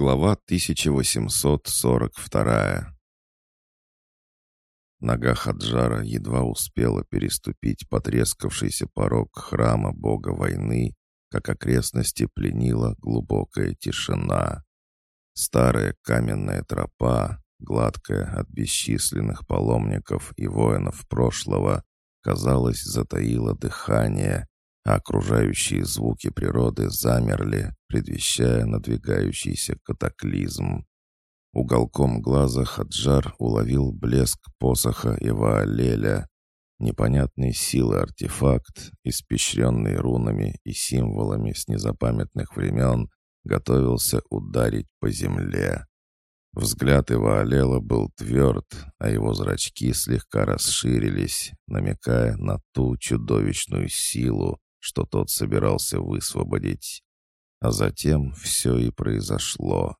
Глава 1842 Нога Хаджара едва успела переступить потрескавшийся порог храма бога войны, как окрестности пленила глубокая тишина. Старая каменная тропа, гладкая от бесчисленных паломников и воинов прошлого, казалось, затаила дыхание, а окружающие звуки природы замерли, предвещая надвигающийся катаклизм. Уголком глаза Хаджар уловил блеск посоха Иваалеля, непонятной силы артефакт, испещренный рунами и символами с незапамятных времен, готовился ударить по земле. Взгляд Иваалела был тверд, а его зрачки слегка расширились, намекая на ту чудовищную силу, что тот собирался высвободить. А затем все и произошло.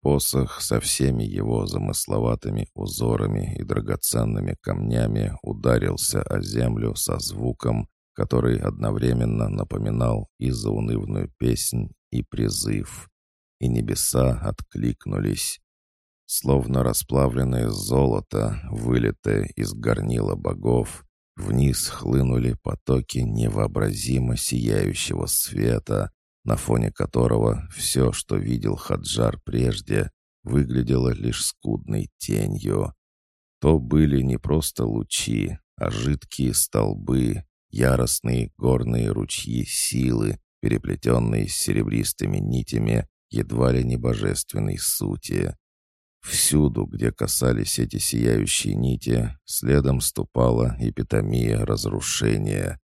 Посох со всеми его замысловатыми узорами и драгоценными камнями ударился о землю со звуком, который одновременно напоминал и заунывную песнь, и призыв. И небеса откликнулись. Словно расплавленное золото, вылитое из горнила богов, вниз хлынули потоки невообразимо сияющего света, на фоне которого все, что видел Хаджар прежде, выглядело лишь скудной тенью. То были не просто лучи, а жидкие столбы, яростные горные ручьи силы, переплетенные с серебристыми нитями едва ли не божественной сути. Всюду, где касались эти сияющие нити, следом ступала эпитомия разрушения.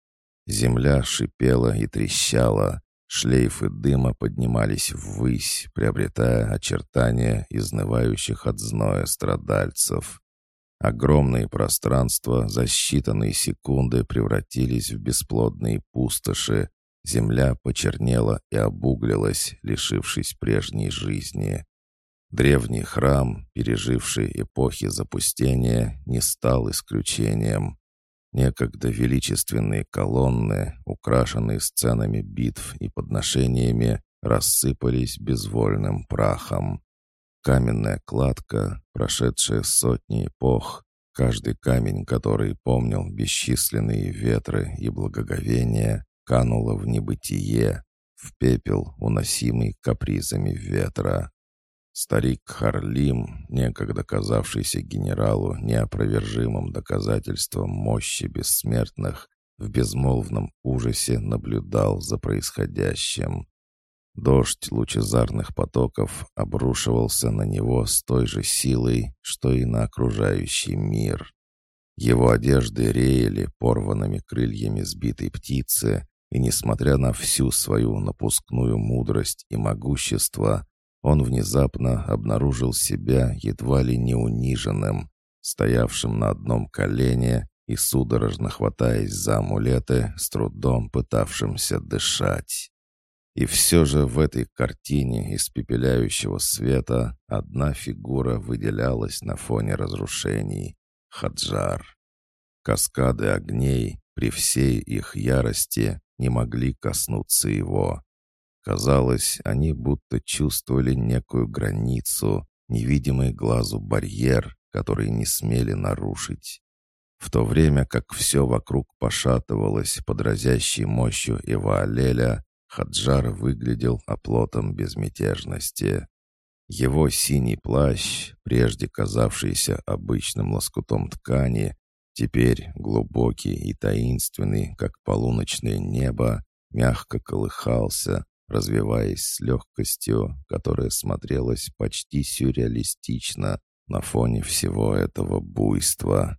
Земля шипела и трещала, Шлейфы дыма поднимались ввысь, приобретая очертания изнывающих от зноя страдальцев. Огромные пространства за считанные секунды превратились в бесплодные пустоши. Земля почернела и обуглилась, лишившись прежней жизни. Древний храм, переживший эпохи запустения, не стал исключением. Некогда величественные колонны, украшенные сценами битв и подношениями, рассыпались безвольным прахом. Каменная кладка, прошедшая сотни эпох, каждый камень, который помнил бесчисленные ветры и благоговения, канула в небытие, в пепел, уносимый капризами ветра. Старик Харлим, некогда казавшийся генералу неопровержимым доказательством мощи бессмертных, в безмолвном ужасе наблюдал за происходящим. Дождь лучезарных потоков обрушивался на него с той же силой, что и на окружающий мир. Его одежды реяли порванными крыльями сбитой птицы, и, несмотря на всю свою напускную мудрость и могущество, он внезапно обнаружил себя едва ли не униженным, стоявшим на одном колене и судорожно хватаясь за амулеты, с трудом пытавшимся дышать. И все же в этой картине испепеляющего света одна фигура выделялась на фоне разрушений — Хаджар. Каскады огней при всей их ярости не могли коснуться его. Казалось, они будто чувствовали некую границу, невидимый глазу барьер, который не смели нарушить. В то время как все вокруг пошатывалось под разящей мощью Иваалеля, Хаджар выглядел оплотом безмятежности. Его синий плащ, прежде казавшийся обычным лоскутом ткани, теперь глубокий и таинственный, как полуночное небо, мягко колыхался, развиваясь с легкостью, которая смотрелась почти сюрреалистично на фоне всего этого буйства.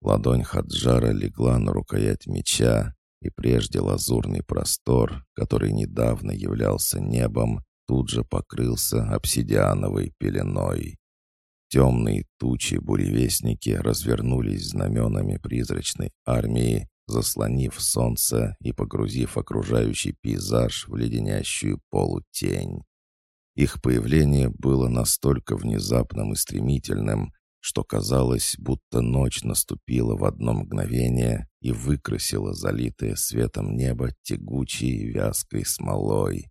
Ладонь Хаджара легла на рукоять меча, и прежде лазурный простор, который недавно являлся небом, тут же покрылся обсидиановой пеленой. Темные тучи-буревестники развернулись знаменами призрачной армии, заслонив солнце и погрузив окружающий пейзаж в леденящую полутень. Их появление было настолько внезапным и стремительным, что казалось, будто ночь наступила в одно мгновение и выкрасила залитое светом небо тягучей вязкой смолой.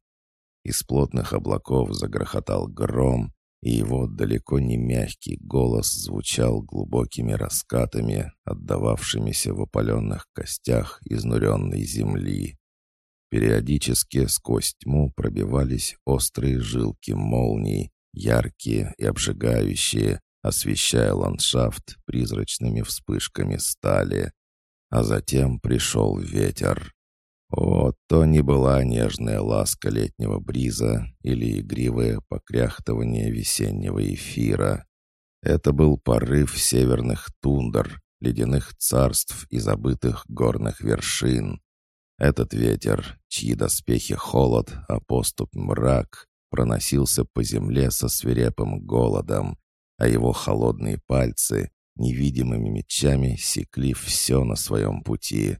Из плотных облаков загрохотал гром, и его далеко не мягкий голос звучал глубокими раскатами, отдававшимися в опаленных костях изнуренной земли. Периодически сквозь тьму пробивались острые жилки молний, яркие и обжигающие, освещая ландшафт призрачными вспышками стали. А затем пришел ветер. О, то не была нежная ласка летнего бриза или игривое покряхтывание весеннего эфира. Это был порыв северных тундр, ледяных царств и забытых горных вершин. Этот ветер, чьи доспехи холод, а поступ мрак, проносился по земле со свирепым голодом, а его холодные пальцы невидимыми мечами секли все на своем пути.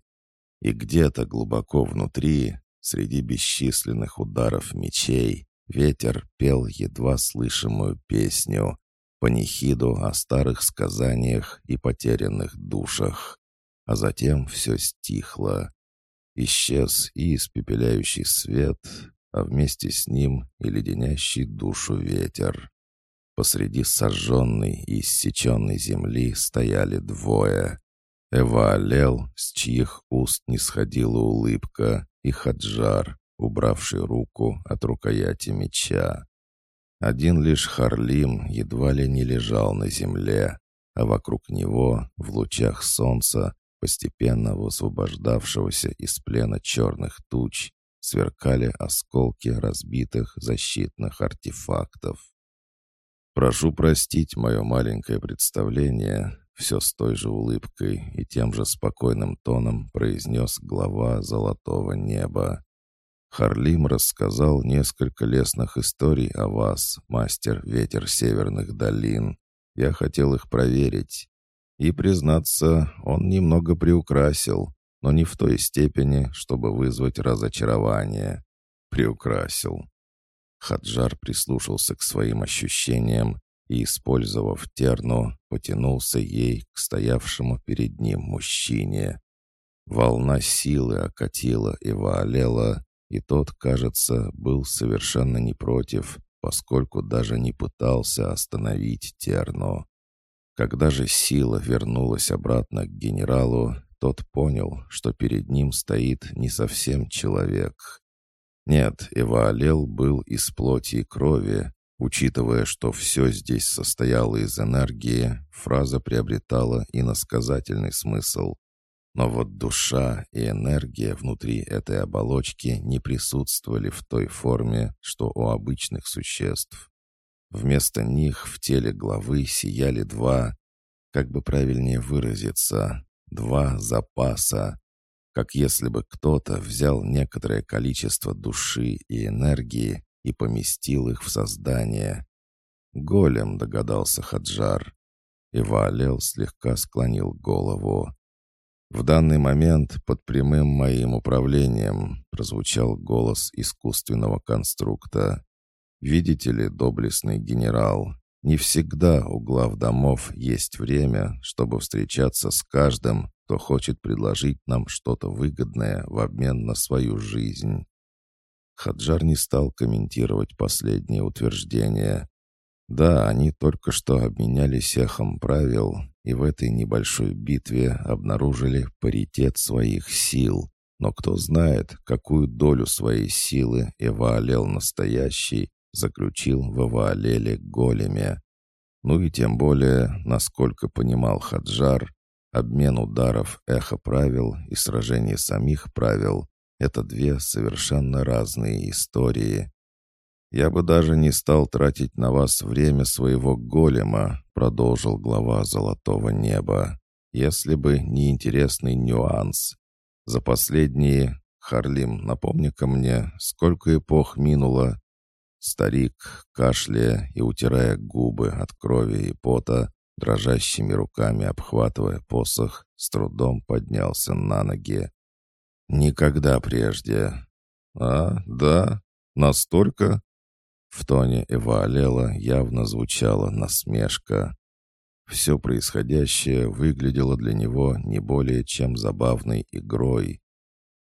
И где-то глубоко внутри, среди бесчисленных ударов мечей, ветер пел едва слышимую песню, панихиду о старых сказаниях и потерянных душах. А затем все стихло. Исчез и испепеляющий свет, а вместе с ним и леденящий душу ветер. Посреди сожженной и иссеченной земли стояли двое. Эваалел, с чьих уст не сходила улыбка, и Хаджар, убравший руку от рукояти меча. Один лишь Харлим едва ли не лежал на земле, а вокруг него, в лучах солнца, постепенно высвобождавшегося из плена черных туч, сверкали осколки разбитых защитных артефактов. «Прошу простить мое маленькое представление», все с той же улыбкой и тем же спокойным тоном произнес глава «Золотого неба». Харлим рассказал несколько лестных историй о вас, мастер ветер северных долин. Я хотел их проверить. И, признаться, он немного приукрасил, но не в той степени, чтобы вызвать разочарование. Приукрасил. Хаджар прислушался к своим ощущениям и, использовав терну, потянулся ей к стоявшему перед ним мужчине. Волна силы окатила и Ваалела, и тот, кажется, был совершенно не против, поскольку даже не пытался остановить терну. Когда же сила вернулась обратно к генералу, тот понял, что перед ним стоит не совсем человек. Нет, Эваалел был из плоти и крови, Учитывая, что все здесь состояло из энергии, фраза приобретала иносказательный смысл. Но вот душа и энергия внутри этой оболочки не присутствовали в той форме, что у обычных существ. Вместо них в теле главы сияли два, как бы правильнее выразиться, два запаса, как если бы кто-то взял некоторое количество души и энергии и поместил их в создание. Голем, догадался Хаджар. И Ваалел слегка склонил голову. «В данный момент под прямым моим управлением прозвучал голос искусственного конструкта. Видите ли, доблестный генерал, не всегда у глав домов есть время, чтобы встречаться с каждым, кто хочет предложить нам что-то выгодное в обмен на свою жизнь. Хаджар не стал комментировать последнее утверждение. Да, они только что обменялись эхом правил и в этой небольшой битве обнаружили паритет своих сил. Но кто знает, какую долю своей силы Эваалел настоящий заключил в Эваалеле големе. Ну и тем более, насколько понимал Хаджар, обмен ударов эхо правил и сражение самих правил это две совершенно разные истории. «Я бы даже не стал тратить на вас время своего голема», продолжил глава «Золотого неба», «если бы не интересный нюанс. За последние, Харлим, напомни-ка мне, сколько эпох минуло?» Старик, кашляя и утирая губы от крови и пота, дрожащими руками обхватывая посох, с трудом поднялся на ноги. Никогда прежде. А, да? Настолько? В тоне Эваалела явно звучала насмешка. Все происходящее выглядело для него не более чем забавной игрой.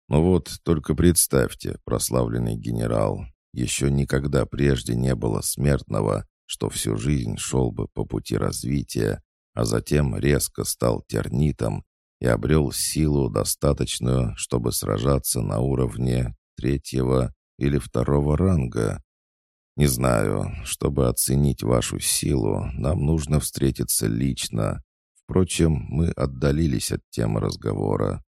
Но вот только представьте, прославленный генерал, Еще никогда прежде не было смертного, что всю жизнь шел бы по пути развития, а затем резко стал тернитом и обрел силу достаточную, чтобы сражаться на уровне третьего или второго ранга. Не знаю, чтобы оценить вашу силу, нам нужно встретиться лично. Впрочем, мы отдалились от темы разговора.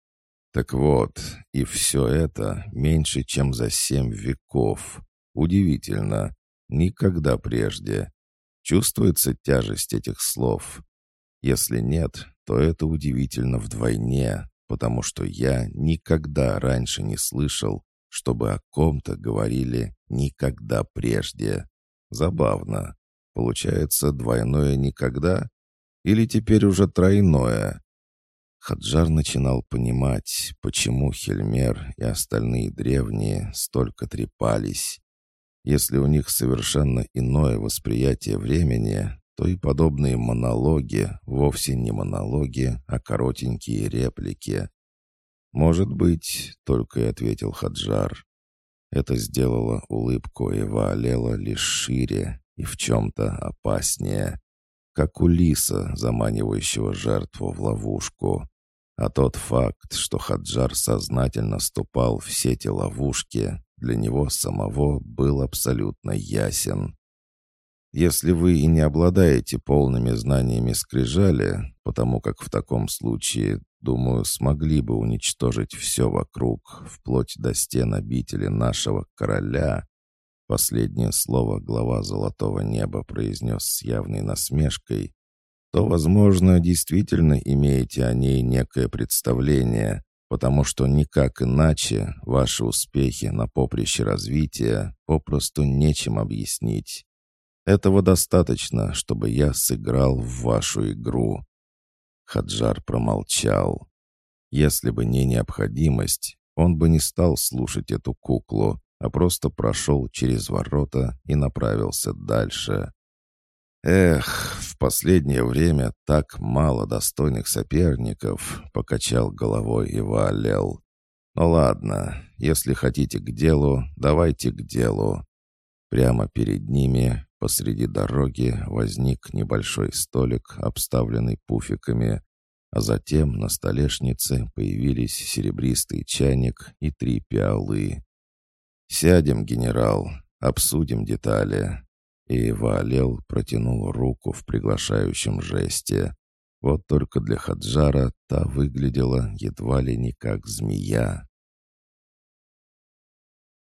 Так вот, и все это меньше, чем за семь веков. Удивительно. Никогда прежде. Чувствуется тяжесть этих слов. Если нет, то это удивительно вдвойне, потому что я никогда раньше не слышал, чтобы о ком-то говорили никогда прежде. Забавно. Получается двойное никогда? Или теперь уже тройное? Хаджар начинал понимать, почему Хельмер и остальные древние столько трепались. Если у них совершенно иное восприятие времени, то и подобные монологи вовсе не монологи, а коротенькие реплики. «Может быть», — только и ответил Хаджар. Это сделало улыбку Эва Алела лишь шире и в чем-то опаснее как у лиса, заманивающего жертву в ловушку. А тот факт, что Хаджар сознательно ступал в сети ловушки, для него самого был абсолютно ясен. Если вы и не обладаете полными знаниями скрижали, потому как в таком случае, думаю, смогли бы уничтожить все вокруг, вплоть до стен обители нашего короля, Последнее слово глава «Золотого неба» произнес с явной насмешкой, то, возможно, действительно имеете о ней некое представление, потому что никак иначе ваши успехи на поприще развития попросту нечем объяснить. Этого достаточно, чтобы я сыграл в вашу игру». Хаджар промолчал. Если бы не необходимость, он бы не стал слушать эту куклу, а просто прошел через ворота и направился дальше. «Эх, в последнее время так мало достойных соперников», — покачал головой и Валел. «Ну ладно, если хотите к делу, давайте к делу». Прямо перед ними, посреди дороги, возник небольшой столик, обставленный пуфиками, а затем на столешнице появились серебристый чайник и три пиалы. «Сядем, генерал, обсудим детали». И Ваалел протянул руку в приглашающем жесте. Вот только для Хаджара та выглядела едва ли не как змея.